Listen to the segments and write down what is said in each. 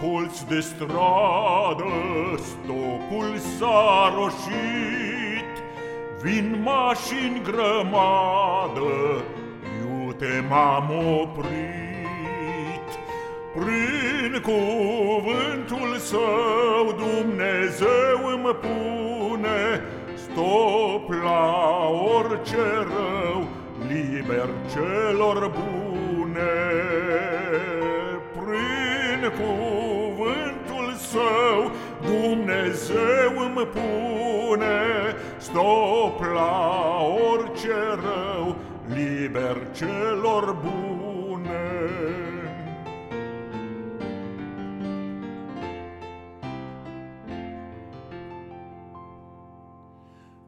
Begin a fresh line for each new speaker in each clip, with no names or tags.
colț de stradă stopul s-a roșit, Vin mașini grămadă, iute m-am oprit. Prin cuvântul său Dumnezeu îmi pune Stop la orice rău, liber celor bune cuvântul său Dumnezeu îmi pune stop la orice rău, liber celor bune.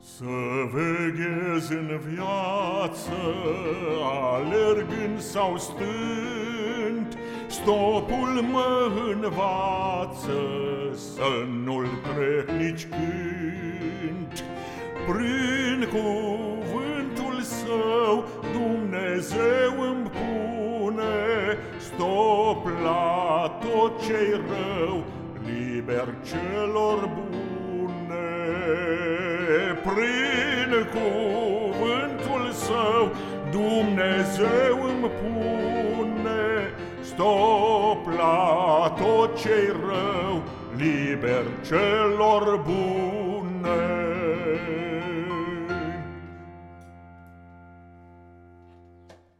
Să veghez în viață, alergând sau stând, Stopul mă învață să nu-l trec nici când. Prin cuvântul său Dumnezeu îmi pune stop la tot ce rău, liber celor bune. Prin cuvântul său Dumnezeu îmi pune Stop la tot ce rău, liber celor buni.